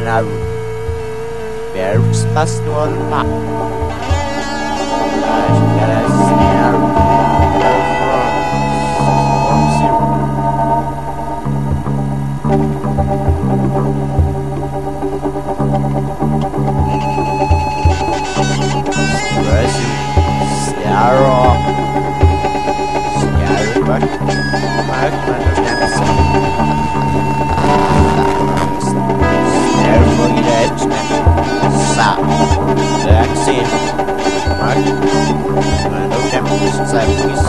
General Berks National Park. Las near Brazil, Sierra,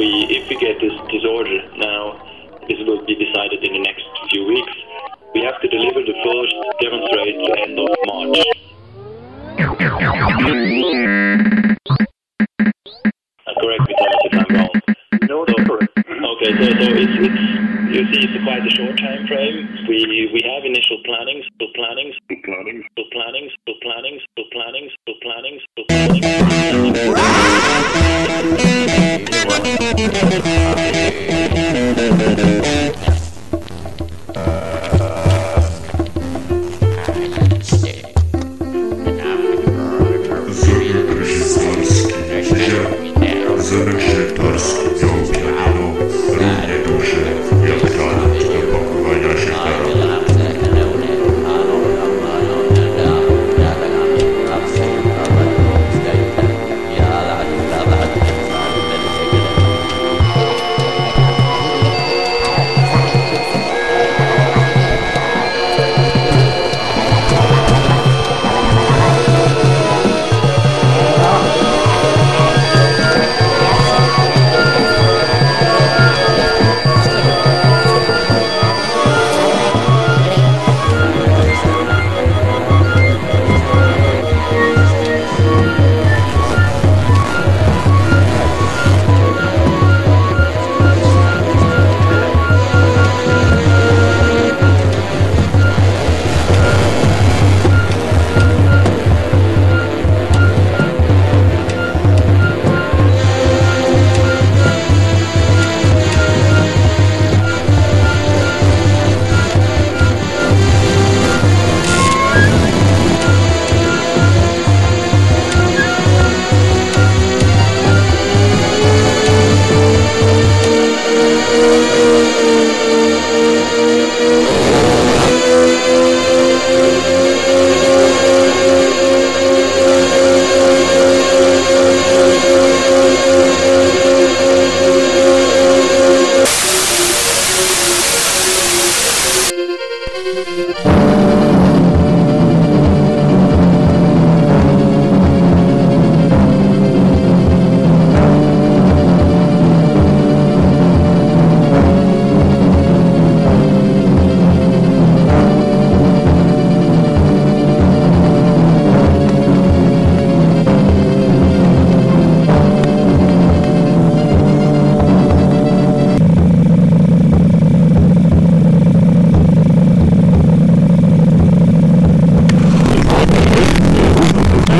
we, if we get this, this order now, this will be decided in the next few weeks. We have to deliver the first demonstrator end of March. Uh, correct me, Thomas, if I'm wrong. No, that's correct. Okay, so, so it's, it's, you see, it's quite a short time frame. We, we have initial plannings, so plannings, so plannings, so plannings, so plannings, so plannings, Thank you.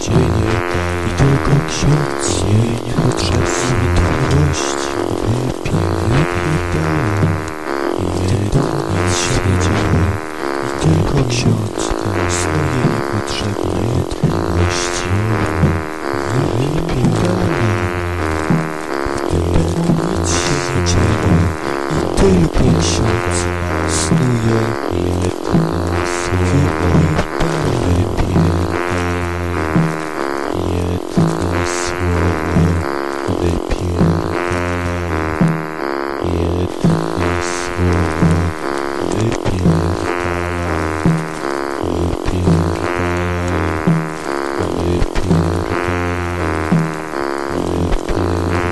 Cienie i tylko ksiądz cienia patience, Sneer. Keep me repeating. Yet I swear now they peer. Yet I swear now they peer. They peer. They peer. They peer.